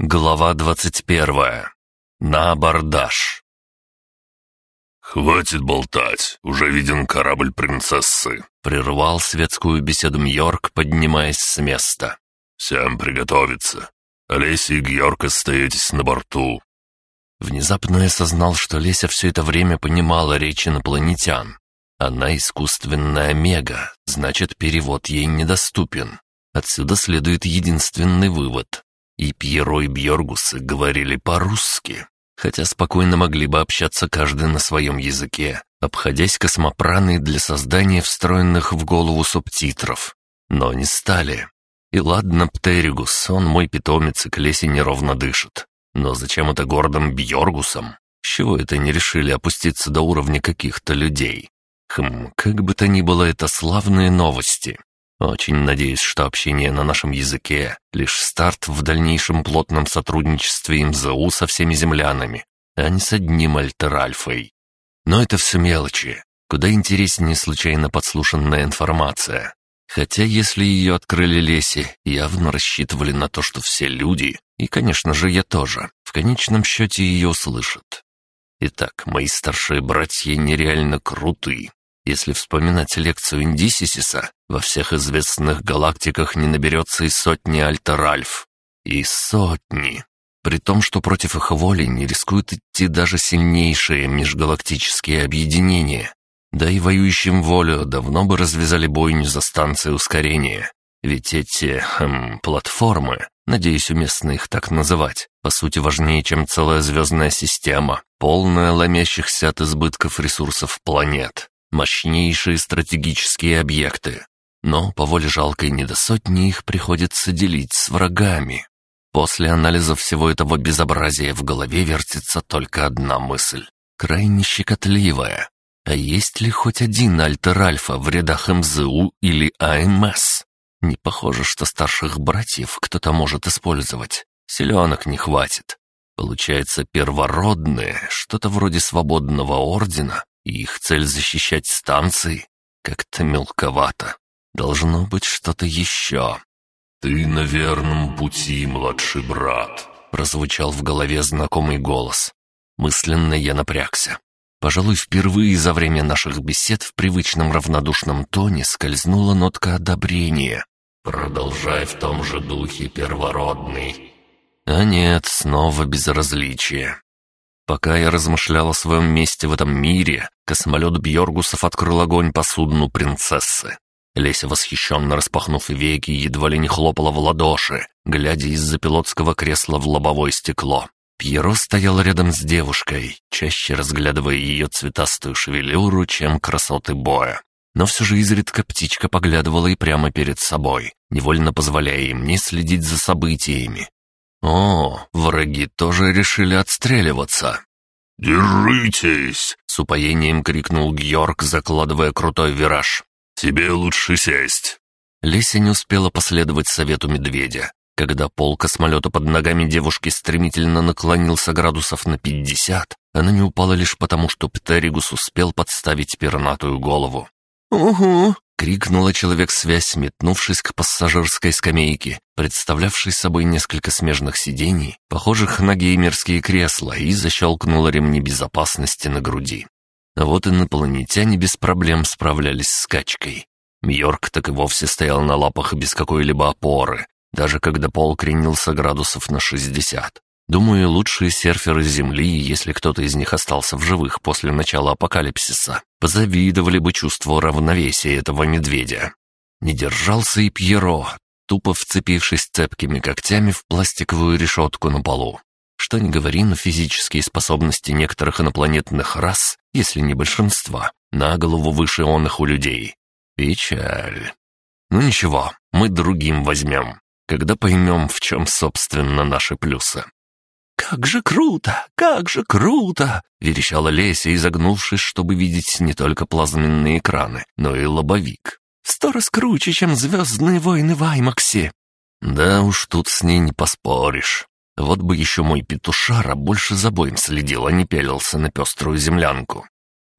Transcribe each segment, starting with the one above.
Глава 21. На абордаж. «Хватит болтать, уже виден корабль принцессы», — прервал светскую беседу Мьорк, поднимаясь с места. «Всем приготовиться. Олеся и Георг остаетесь на борту». Внезапно я осознал, что Леся все это время понимала речь инопланетян. Она искусственная мега, значит, перевод ей недоступен. Отсюда следует единственный вывод и Пьеро и Бьоргусы говорили по-русски, хотя спокойно могли бы общаться каждый на своем языке, обходясь космопраны для создания встроенных в голову субтитров. Но не стали. И ладно, Птеригус, он мой питомец и к лесе неровно дышит. Но зачем это гордым Бьоргусом? Чего это не решили опуститься до уровня каких-то людей? Хм, как бы то ни было, это славные новости. Очень надеюсь, что общение на нашем языке — лишь старт в дальнейшем плотном сотрудничестве МЗУ со всеми землянами, а не с одним Альтер-Альфой. Но это все мелочи. Куда интереснее случайно подслушанная информация. Хотя, если ее открыли леси, явно рассчитывали на то, что все люди, и, конечно же, я тоже, в конечном счете ее услышат. Итак, мои старшие братья нереально крутые. Если вспоминать лекцию Индисисиса, во всех известных галактиках не наберется и сотни альтеральф. И сотни. При том, что против их воли не рискуют идти даже сильнейшие межгалактические объединения. Да и воюющим волю давно бы развязали бойню за станции ускорения. Ведь эти, эм, платформы, надеюсь, уместно их так называть, по сути важнее, чем целая звездная система, полная ломящихся от избытков ресурсов планет мощнейшие стратегические объекты. Но по воле жалкой недосотни их приходится делить с врагами. После анализа всего этого безобразия в голове вертится только одна мысль, крайне щекотливая. А есть ли хоть один альтер-альфа в рядах МЗУ или АМС? Не похоже, что старших братьев кто-то может использовать. Селенок не хватит. Получается, первородные, что-то вроде свободного ордена, их цель защищать станции? Как-то мелковато. Должно быть что-то еще. «Ты на верном пути, младший брат», — прозвучал в голове знакомый голос. Мысленно я напрягся. Пожалуй, впервые за время наших бесед в привычном равнодушном тоне скользнула нотка одобрения. «Продолжай в том же духе, первородный». А нет, снова безразличие. Пока я размышлял о своем месте в этом мире, космолет Бьоргусов открыл огонь по судну принцессы. Леся, восхищенно распахнув веки, едва ли не хлопала в ладоши, глядя из-за пилотского кресла в лобовое стекло. Пьеро стоял рядом с девушкой, чаще разглядывая ее цветастую шевелюру, чем красоты боя. Но все же изредка птичка поглядывала и прямо перед собой, невольно позволяя им не следить за событиями, о, враги тоже решили отстреливаться. «Держитесь!» — с упоением крикнул Георг, закладывая крутой вираж. «Тебе лучше сесть!» Леся не успела последовать совету медведя, когда пол космолета под ногами девушки стремительно наклонился градусов на пятьдесят, она не упала лишь потому, что Птеригус успел подставить пернатую голову. «Угу!» крикнула человек-связь, метнувшись к пассажирской скамейке, представлявшей собой несколько смежных сидений, похожих на геймерские кресла, и защелкнула ремни безопасности на груди. А вот инопланетяне без проблем справлялись с качкой. Йорк так и вовсе стоял на лапах без какой-либо опоры, даже когда пол кренился градусов на 60. Думаю, лучшие серферы Земли, если кто-то из них остался в живых после начала апокалипсиса, позавидовали бы чувство равновесия этого медведя. Не держался и Пьеро, тупо вцепившись цепкими когтями в пластиковую решетку на полу. Что не говори, но физические способности некоторых инопланетных рас, если не большинства, на голову выше он их у людей. Печаль. Ну ничего, мы другим возьмем, когда поймем, в чем, собственно, наши плюсы. «Как же круто! Как же круто!» — верещала Леся, изогнувшись, чтобы видеть не только плазменные экраны, но и лобовик. «Сто раз круче, чем «Звездные войны» в Аймаксе!» «Да уж тут с ней не поспоришь. Вот бы еще мой петушара больше за боем следил, а не пялился на пеструю землянку».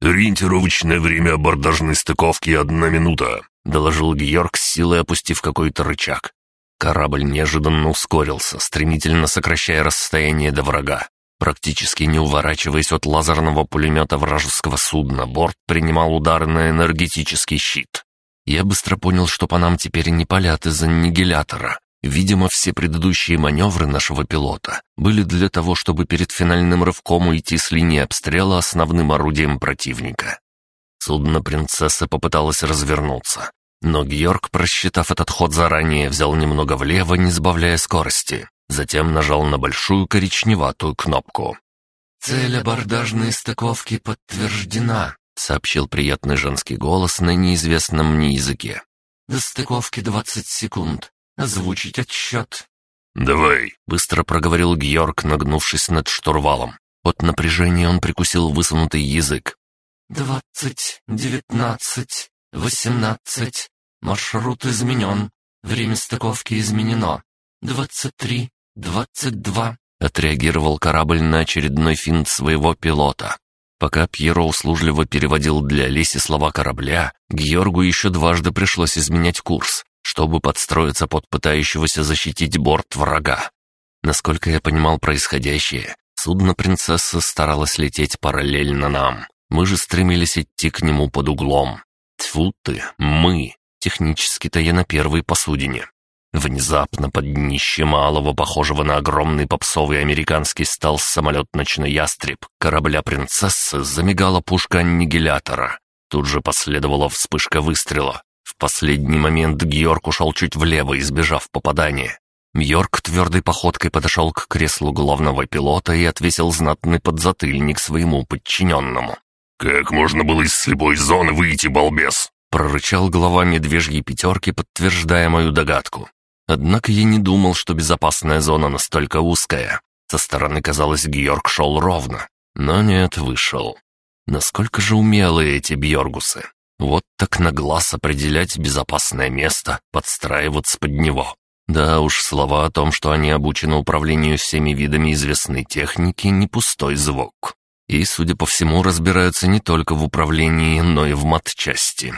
«Ориентировочное время абордажной стыковки — одна минута», — доложил Георг с силой, опустив какой-то рычаг. Корабль неожиданно ускорился, стремительно сокращая расстояние до врага. Практически не уворачиваясь от лазерного пулемета вражеского судна, борт принимал удары на энергетический щит. Я быстро понял, что по нам теперь не палят из аннигилятора. Видимо, все предыдущие маневры нашего пилота были для того, чтобы перед финальным рывком уйти с линии обстрела основным орудием противника. Судно «Принцесса» попыталось развернуться, но Георг, просчитав этот ход заранее, взял немного влево, не сбавляя скорости. Затем нажал на большую коричневатую кнопку. «Цель абордажной стыковки подтверждена», — сообщил приятный женский голос на неизвестном мне языке. «До стыковки двадцать секунд. Озвучить отсчет». «Давай», — быстро проговорил Георг, нагнувшись над штурвалом. От напряжения он прикусил высунутый язык. «Двадцать, девятнадцать, 18. Маршрут изменен. Время стыковки изменено. 23. 22. Отреагировал корабль на очередной финт своего пилота. Пока Пьеро услужливо переводил для Леси слова корабля, Георгу еще дважды пришлось изменять курс, чтобы подстроиться под пытающегося защитить борт врага. Насколько я понимал происходящее, судно принцессы старалось лететь параллельно нам. Мы же стремились идти к нему под углом. Тьфу ты, мы. Технически-то я на первой посудине. Внезапно под днище малого, похожего на огромный попсовый американский стал самолет «Ночной ястреб» корабля «Принцессы» замигала пушка аннигилятора. Тут же последовала вспышка выстрела. В последний момент Георг ушел чуть влево, избежав попадания. Йорк твердой походкой подошел к креслу главного пилота и отвесил знатный подзатыльник своему подчиненному. «Как можно было из слепой зоны выйти, балбес?» — прорычал глава медвежьей пятерки, подтверждая мою догадку. Однако я не думал, что безопасная зона настолько узкая. Со стороны, казалось, Георг шел ровно. Но нет, вышел. Насколько же умелые эти Бьоргусы. Вот так на глаз определять безопасное место, подстраиваться под него. Да уж, слова о том, что они обучены управлению всеми видами известной техники, не пустой звук и, судя по всему, разбираются не только в управлении, но и в матчасти.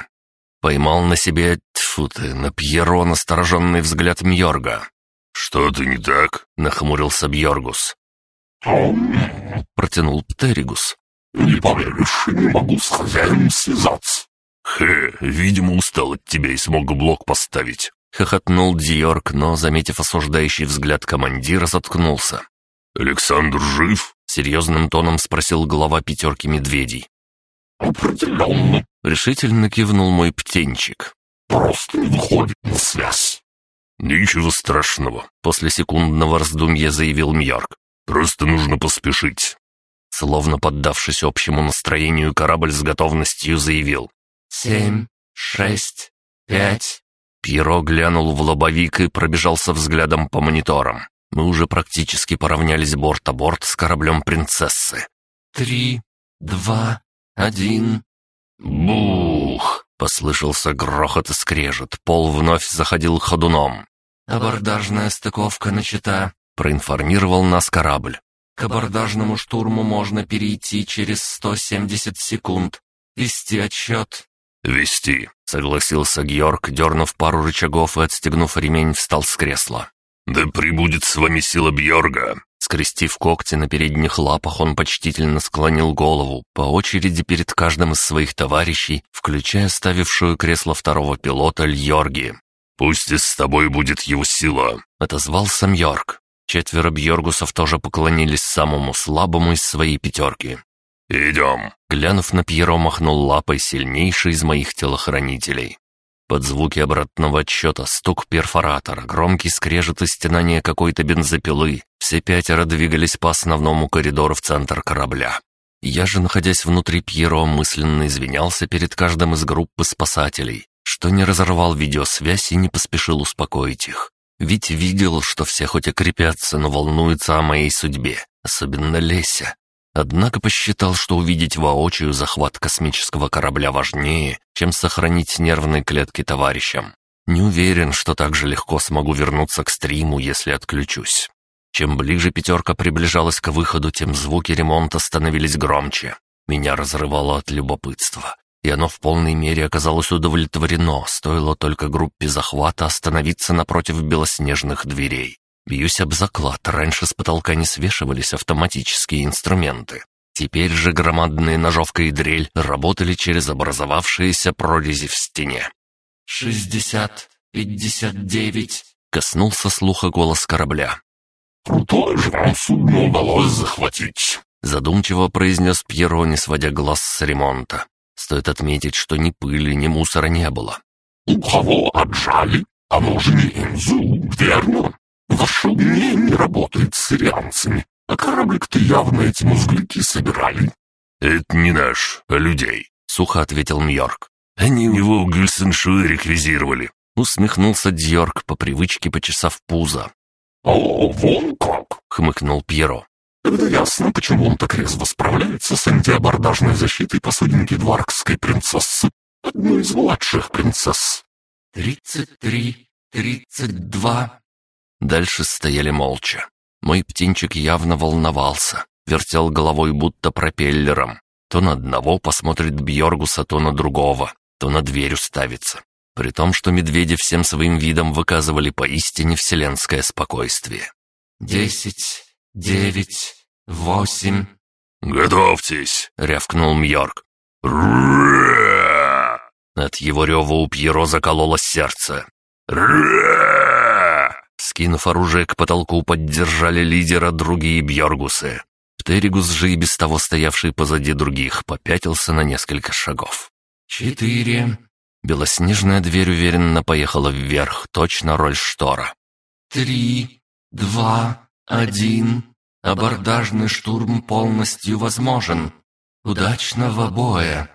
Поймал на себе, тьфу ты, на Пьеро настороженный взгляд Мьорга. «Что-то не так?» — нахмурился Бьоргус. Протянул Птеригус. «Не поверишь, не могу с хозяином связаться». «Хе, видимо, устал от тебя и смог блок поставить», — хохотнул Диорк, но, заметив осуждающий взгляд командира, заткнулся. «Александр жив?» — серьезным тоном спросил глава пятерки медведей. «Определенно», — решительно кивнул мой птенчик. «Просто не выходит на связь». «Ничего страшного», — после секундного раздумья заявил Мьорк. «Просто нужно поспешить». Словно поддавшись общему настроению, корабль с готовностью заявил. «Семь, шесть, пять...» Пьеро глянул в лобовик и пробежался взглядом по мониторам. Мы уже практически поравнялись борт-а-борт -борт с кораблем принцессы. «Три, два, один...» «Бух!» — послышался грохот и скрежет. Пол вновь заходил ходуном. «Абордажная стыковка начата», — проинформировал нас корабль. «К абордажному штурму можно перейти через 170 секунд. Вести отчет. «Вести», — согласился Георг, дернув пару рычагов и отстегнув ремень, встал с кресла. «Да прибудет с вами сила Бьорга!» Скрестив когти на передних лапах, он почтительно склонил голову, по очереди перед каждым из своих товарищей, включая ставившую кресло второго пилота Льорги. «Пусть и с тобой будет его сила!» — отозвался Мьорг. Четверо Бьоргусов тоже поклонились самому слабому из своей пятерки. «Идем!» — глянув на Пьеро, махнул лапой сильнейший из моих телохранителей. Под звуки обратного отсчета стук перфоратора, громкий скрежет и стенание какой-то бензопилы. Все пятеро двигались по основному коридору в центр корабля. Я же, находясь внутри Пьеро, мысленно извинялся перед каждым из группы спасателей, что не разорвал видеосвязь и не поспешил успокоить их. Ведь видел, что все хоть и крепятся, но волнуются о моей судьбе, особенно Леся. Однако посчитал, что увидеть воочию захват космического корабля важнее, чем сохранить нервные клетки товарищам. Не уверен, что так же легко смогу вернуться к стриму, если отключусь. Чем ближе пятерка приближалась к выходу, тем звуки ремонта становились громче. Меня разрывало от любопытства, и оно в полной мере оказалось удовлетворено, стоило только группе захвата остановиться напротив белоснежных дверей. Бьюсь об заклад, раньше с потолка не свешивались автоматические инструменты. Теперь же громадные ножовка и дрель работали через образовавшиеся прорези в стене. «Шестьдесят, пятьдесят девять», — коснулся слуха голос корабля. «Крутое же вам судно удалось захватить», — задумчиво произнес Пьеро, не сводя глаз с ремонта. Стоит отметить, что ни пыли, ни мусора не было. «У кого отжали? А Оно же не НЗУ, верно?» Ваше умение не работает с сирианцами, а кораблик-то явно эти музглики собирали». «Это не наш, а людей», — сухо ответил Мьорк. «Они у него у Гюльсеншуэ реквизировали». Усмехнулся Дьорк по привычке, почесав пузо. «О, вон как!» — хмыкнул Пьеро. «Тогда ясно, почему он так резво справляется с антиабордажной защитой посудинки дваркской принцессы, одной из младших принцесс». «Тридцать три, тридцать два», Дальше стояли молча. Мой птенчик явно волновался, вертел головой будто пропеллером. То на одного посмотрит Бьоргуса, то на другого, то на дверь уставится. При том, что медведи всем своим видом выказывали поистине вселенское спокойствие. «Десять, девять, восемь...» «Готовьтесь!» — рявкнул Мьорк. От его рева у Пьеро закололо сердце. «Ра!» Скинув оружие к потолку, поддержали лидера другие бьоргусы. Птеригус же и без того стоявший позади других попятился на несколько шагов. «Четыре». Белоснежная дверь уверенно поехала вверх, точно роль штора. «Три, два, один. Абордажный штурм полностью возможен. Удачного боя!»